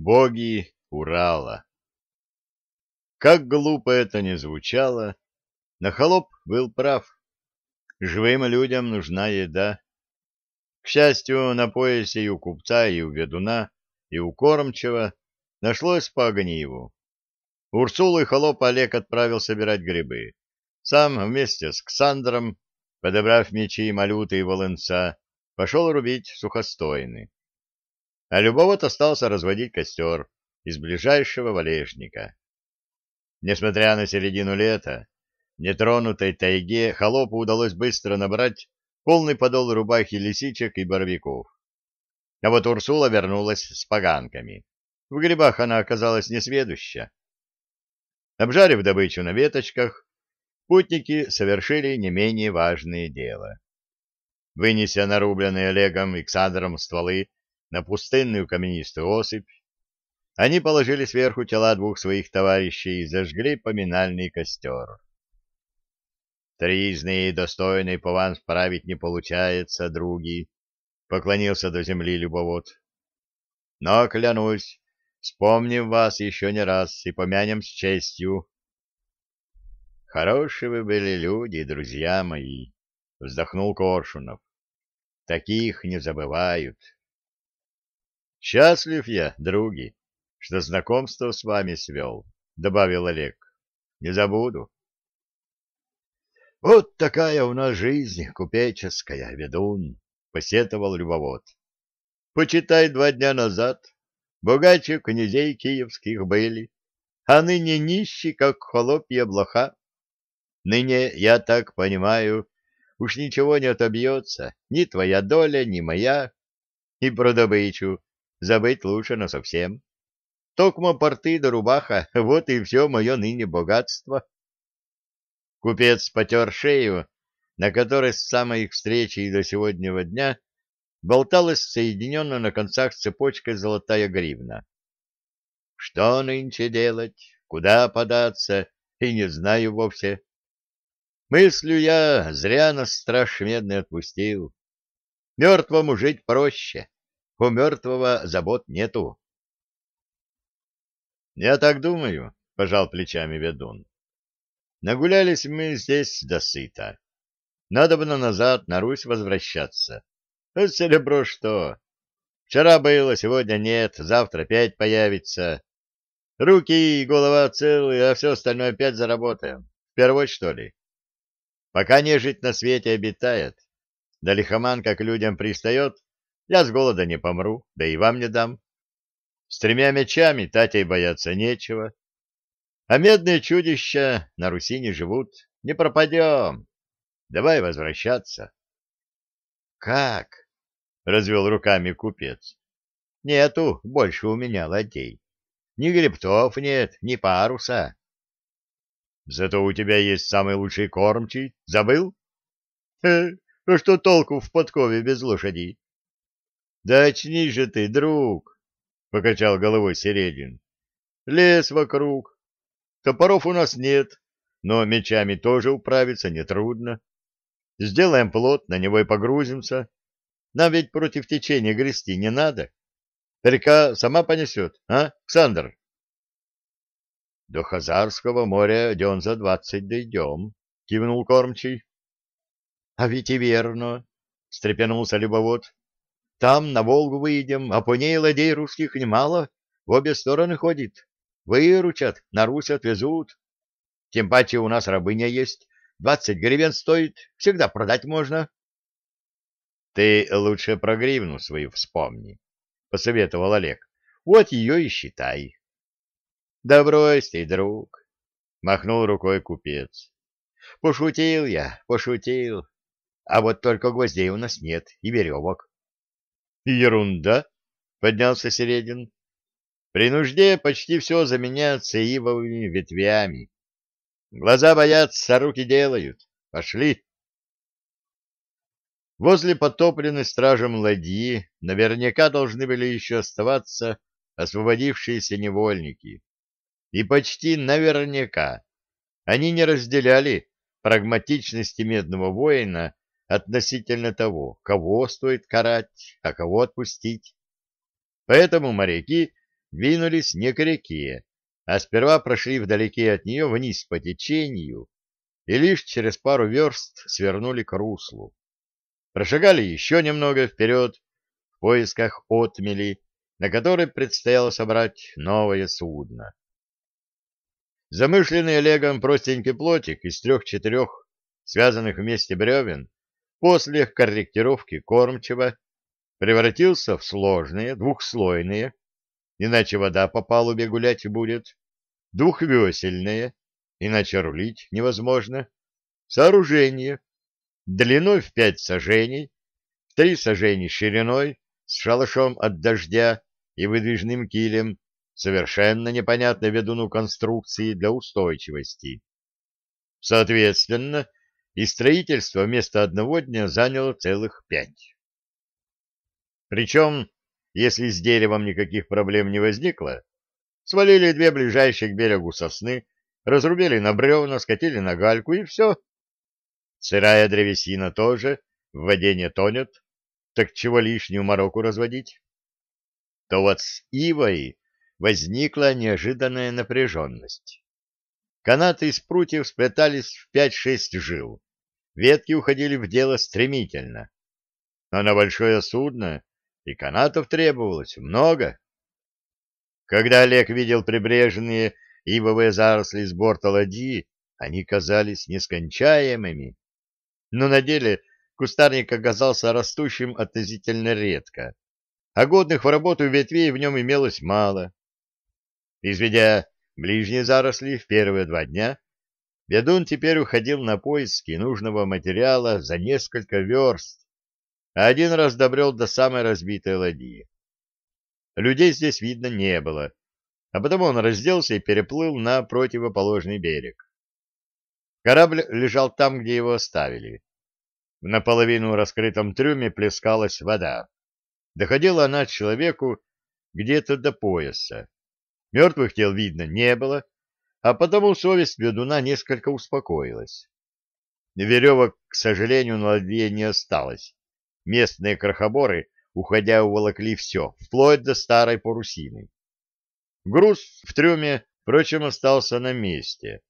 Боги Урала. Как глупо это ни звучало, но холоп был прав. Живым людям нужна еда. К счастью, на поясе и у купца, и у ведуна, и у кормчего нашлось по огниву. Урсулу и холоп Олег отправил собирать грибы. Сам вместе с Ксандром, подобрав мечи, малюты и волынца, пошел рубить сухостойны. А Любовод остался разводить костер из ближайшего валежника. Несмотря на середину лета, нетронутой тайге холопу удалось быстро набрать полный подол рубахи лисичек и боровиков. А вот Урсула вернулась с поганками. В грибах она оказалась несведуща. Обжарив добычу на веточках, путники совершили не менее важное дело. Вынеся нарубленные Олегом и Ксандром стволы на пустынную каменистую осыпь, они положили сверху тела двух своих товарищей и зажгли поминальный костер. Тризный и достойный пован справить не получается, други, — поклонился до земли любовод. Но, клянусь, Вспомним вас еще не раз и помянем с честью. — Хорошие вы были люди, друзья мои, — вздохнул Коршунов. — Таких не забывают. — Счастлив я, други, что знакомство с вами свел, — добавил Олег. — Не забуду. — Вот такая у нас жизнь купеческая, ведун, — посетовал любовод. — Почитай, два дня назад Богаче князей киевских были, а ныне нищий, как холопья блоха. Ныне, я так понимаю, уж ничего не отобьется, ни твоя доля, ни моя, и про добычу забыть лучше насовсем. Токмо порты да рубаха, вот и все мое ныне богатство. Купец потер шею, на которой с самой их встречи и до сегодняшнего дня болталась соединенная на концах цепочкой золотая гривна. Что нынче делать, куда податься, и не знаю вовсе. Мыслю я, зря нас страж медный отпустил. Мертвому жить проще, у мертвого забот нету. Я так думаю, — пожал плечами ведун. Нагулялись мы здесь досыта. Надо бы назад на Русь возвращаться. А серебро что? Вчера было, сегодня нет, завтра опять появится. Руки и голова целые, а все остальное опять заработаем. Впервой, что ли? Пока нежить на свете обитает, да лихоманка к людям пристает, я с голода не помру, да и вам не дам. С тремя мечами Татей бояться нечего. А медные чудища на Руси не живут, не пропадем. Давай возвращаться. — Как? развел руками купец. Нету больше у меня ладей. Ни гребцов нет, ни паруса. Зато у тебя есть самый лучший кормчий. Забыл? Э, а что толку в подкове без лошади? Да очнись же ты, друг, покачал головой Середин. Лес вокруг. Топоров у нас нет, но мечами тоже управиться нетрудно. Сделаем плот, на него и погрузимся. Нам ведь против течения грести не надо. Река сама понесет, а, Александр? До Хазарского моря дён за двадцать дойдем, — кивнул кормчий. — А ведь и верно, — встрепенулся любовод. — Там на Волгу выйдем, а по ней ладей русских немало, в обе стороны ходит. Выручат, на Русь отвезут. Тем паче у нас рабыня есть, двадцать гривен стоит, всегда продать можно. Ты лучше про гривну свою вспомни, — посоветовал Олег. Вот ее и считай. — Да брось ты, друг, — махнул рукой купец. — Пошутил я, пошутил. А вот только гвоздей у нас нет и веревок. — Ерунда, — поднялся Середин. — При нужде почти все заменяется ивовыми ветвями. Глаза боятся, руки делают. Пошли. Возле потопленной стражем ладьи наверняка должны были еще оставаться освободившиеся невольники. И почти наверняка они не разделяли прагматичности медного воина относительно того, кого стоит карать, а кого отпустить. Поэтому моряки двинулись не к реке, а сперва прошли вдалеке от нее вниз по течению и лишь через пару верст свернули к руслу. Прошагали еще немного вперед в поисках отмели, на которой предстояло собрать новое судно. Замышленный Олегом простенький плотик из трех-четырех связанных вместе бревен после корректировки кормчего превратился в сложные двухслойные, иначе вода по палубе гулять будет, двухвесельные, иначе рулить невозможно, сооружение длиной в пять сажений, в три сажений шириной, с шалашом от дождя и выдвижным килем, совершенно непонятной ведуну конструкции для устойчивости. Соответственно, и строительство вместо одного дня заняло целых пять. Причем, если с деревом никаких проблем не возникло, свалили две ближайшие к берегу сосны, разрубили на бревна, скатили на гальку, и все. Сырая древесина тоже в воде не тонет, так чего лишнюю мороку разводить? То вот с ивой возникла неожиданная напряженность. Канаты из прутьев сплетались в пять-шесть жил. Ветки уходили в дело стремительно. Но на большое судно и канатов требовалось много. Когда Олег видел прибрежные ивовые заросли с борта ладьи, они казались нескончаемыми. Но на деле кустарник оказался растущим относительно редко, а годных в работу ветвей в нем имелось мало. Изведя ближние заросли в первые два дня, ведун теперь уходил на поиски нужного материала за несколько верст, а один раз добрел до самой разбитой ладьи. Людей здесь видно не было, а потому он разделся и переплыл на противоположный берег. Корабль лежал там, где его оставили. В наполовину раскрытом трюме плескалась вода. Доходила она человеку где-то до пояса. Мертвых тел видно не было, а потому совесть ведуна несколько успокоилась. Веревок, к сожалению, на ладье не осталось. Местные крохоборы уходя, уволокли все, вплоть до старой парусины. Груз в трюме, впрочем, остался на месте.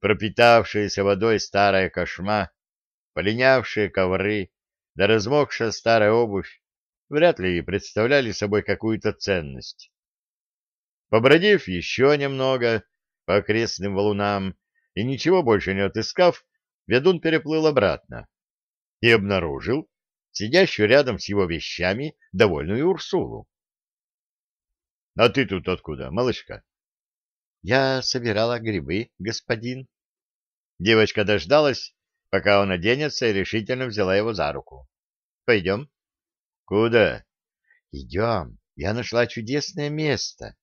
Пропитавшаяся водой старая кошма, полинявшие ковры, да размокшая старая обувь вряд ли представляли собой какую-то ценность. Побродив еще немного по окрестным валунам и ничего больше не отыскав, ведун переплыл обратно и обнаружил, сидящую рядом с его вещами довольную Урсулу. — А ты тут откуда, малышка? — Я собирала грибы, господин. Девочка дождалась, пока он оденется, и решительно взяла его за руку. — Пойдем. — Куда? — Идем. Я нашла чудесное место.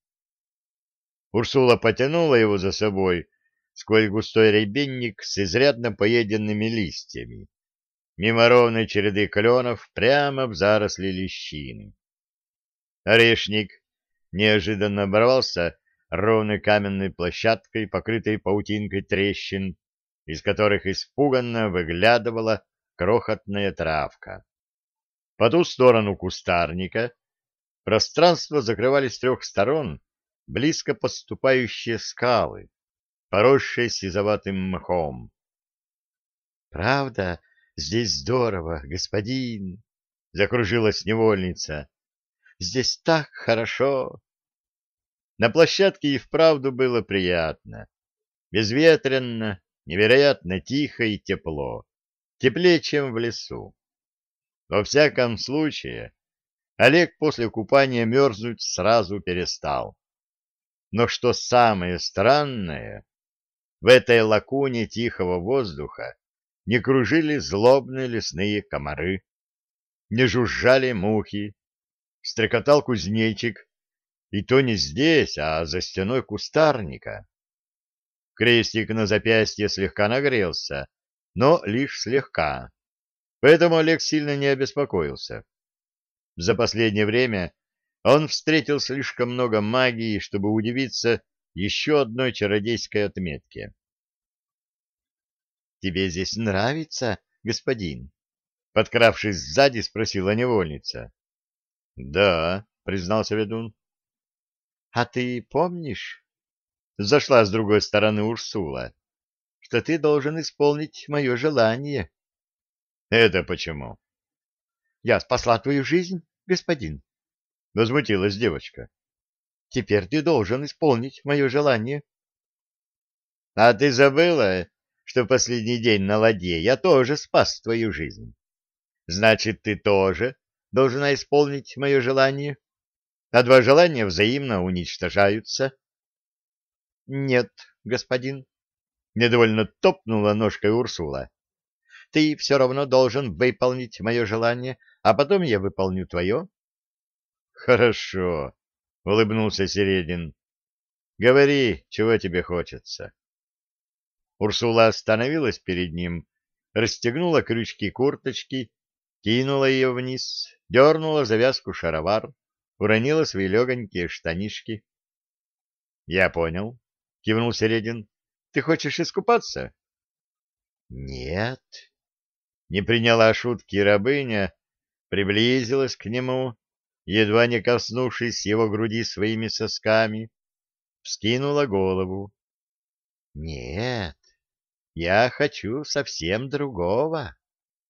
Урсула потянула его за собой сквозь густой рябинник с изрядно поеденными листьями мимо ровной череды кленов прямо в заросли лещины. Орешник неожиданно оборвался ровной каменной площадкой, покрытой паутинкой трещин, из которых испуганно выглядывала крохотная травка. По ту сторону кустарника пространство закрывали с трех сторон близко подступающие скалы, поросшие сизоватым мхом. «Правда, Здесь здорово, господин, — закружилась невольница. Здесь так хорошо. На площадке и вправду было приятно. Безветренно, невероятно тихо и тепло. Теплее, чем в лесу. Во всяком случае, Олег после купания мерзнуть сразу перестал. Но что самое странное, в этой лакуне тихого воздуха не кружили злобные лесные комары, не жужжали мухи, стрекотал кузнечик, и то не здесь, а за стеной кустарника. Крестик на запястье слегка нагрелся, но лишь слегка, поэтому Олег сильно не обеспокоился. За последнее время он встретил слишком много магии, чтобы удивиться еще одной чародейской отметке. Тебе здесь нравится, господин? Подкравшись сзади, спросила невольница. Да, признался ведун. А ты помнишь, зашла с другой стороны Урсула, что ты должен исполнить мое желание? Это почему? Я спасла твою жизнь, господин. Возмутилась девочка. Теперь ты должен исполнить мое желание. А ты забыла, что в последний день на ладье я тоже спас твою жизнь? Значит, ты тоже должна исполнить мое желание? А два желания взаимно уничтожаются. — Нет, господин, — недовольно топнула ножкой Урсула. — Ты все равно должен выполнить мое желание, а потом я выполню твое. — Хорошо, — улыбнулся Середин. — Говори, чего тебе хочется. Урсула остановилась перед ним, расстегнула крючки курточки, кинула ее вниз, дернула завязку шаровар, уронила свои легонькие штанишки. — Я понял, — кивнул Середин. — Ты хочешь искупаться? — Нет. Не приняла шутки рабыня, приблизилась к нему, едва не коснувшись его груди своими сосками, вскинула голову. — Нет, я хочу совсем другого.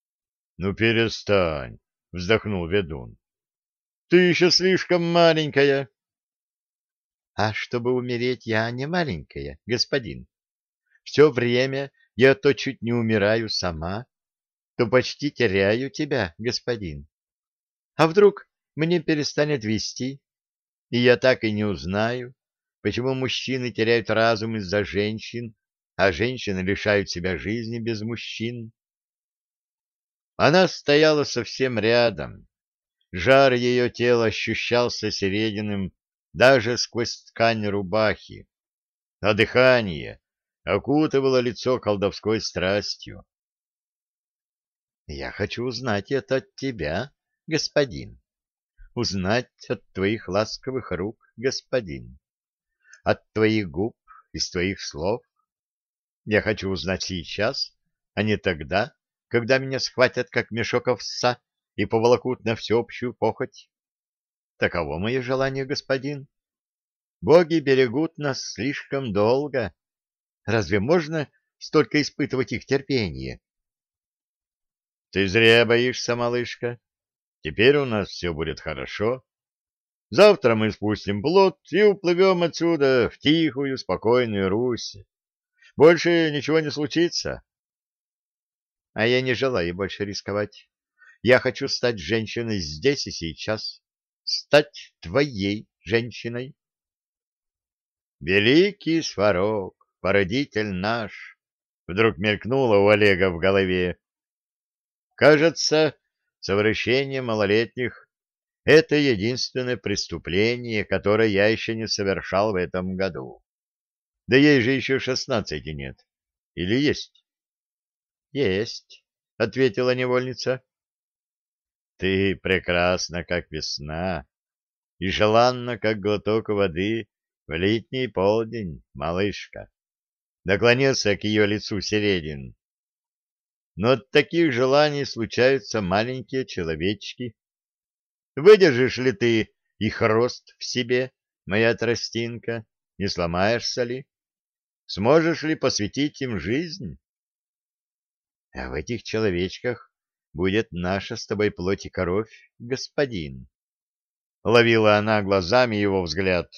— Ну, перестань, — вздохнул ведун. Ты еще слишком маленькая. — А чтобы умереть, я не маленькая, господин. Все время я то чуть не умираю сама, то почти теряю тебя, господин. А вдруг мне перестанет вести, и я так и не узнаю, почему мужчины теряют разум из-за женщин, а женщины лишают себя жизни без мужчин. Она стояла совсем рядом, Жар ее тела ощущался серединым даже сквозь ткань рубахи, а дыхание окутывало лицо колдовской страстью. — Я хочу узнать это от тебя, господин, узнать от твоих ласковых рук, господин, от твоих губ, из твоих слов. Я хочу узнать сейчас, а не тогда, когда меня схватят, как мешок овса, и поволокут на всеобщую похоть. Таково мое желание, господин. Боги берегут нас слишком долго. Разве можно столько испытывать их терпение? Ты зря боишься, малышка. Теперь у нас все будет хорошо. Завтра мы спустим плот и уплывем отсюда в тихую, спокойную Русь. Больше ничего не случится. А я не желаю больше рисковать. Я хочу стать женщиной здесь и сейчас, стать твоей женщиной. Великий сварог, породитель наш, вдруг мелькнуло у Олега в голове. Кажется, совращение малолетних — это единственное преступление, которое я еще не совершал в этом году. Да ей же еще шестнадцати нет. Или есть? — Есть, — ответила невольница. Ты прекрасна, как весна, и желанна, как глоток воды в летний полдень, малышка. Наклонился к ее лицу Середин. Но от таких желаний случаются маленькие человечки. Выдержишь ли ты их рост в себе, моя тростинка, не сломаешься ли? Сможешь ли посвятить им жизнь? А в этих человечках будет наша с тобой плоть и кровь, господин. Ловила она глазами его взгляд.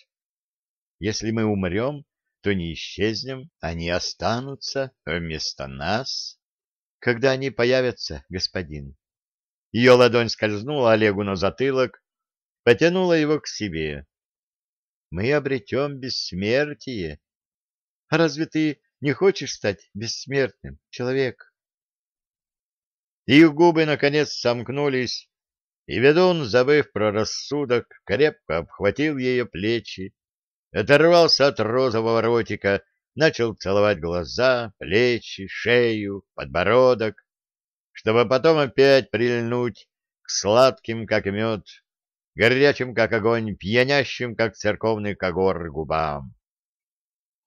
Если мы умрем, то не исчезнем, они останутся вместо нас. Когда они появятся, господин? Ее ладонь скользнула Олегу на затылок, потянула его к себе. Мы обретем бессмертие. разве ты не хочешь стать бессмертным, человек? Их губы, наконец, сомкнулись, и ведун, забыв про рассудок, крепко обхватил ее плечи, оторвался от розового ротика, начал целовать глаза, плечи, шею, подбородок, чтобы потом опять прильнуть к сладким, как мед, горячим, как огонь, пьянящим, как церковный когор, губам.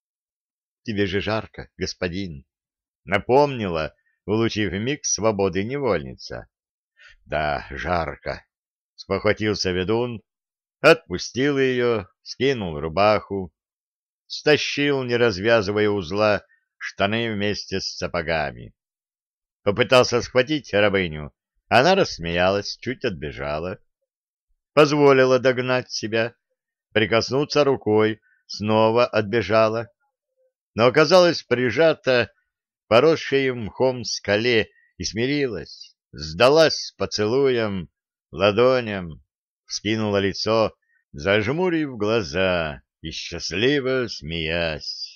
— Тебе же жарко, господин, — напомнила, улучив миг свободы невольница. — Да, жарко, — спохватился ведун, отпустил ее, скинул рубаху, стащил, не развязывая узла, штаны вместе с сапогами. Попытался схватить рабыню, она рассмеялась, чуть отбежала. Позволила догнать себя, прикоснуться рукой, снова отбежала. Но оказалась прижата поросшей мхом скале и смирилась, сдалась поцелуем, ладоням, вскинула лицо, зажмурив глаза и счастливо смеясь.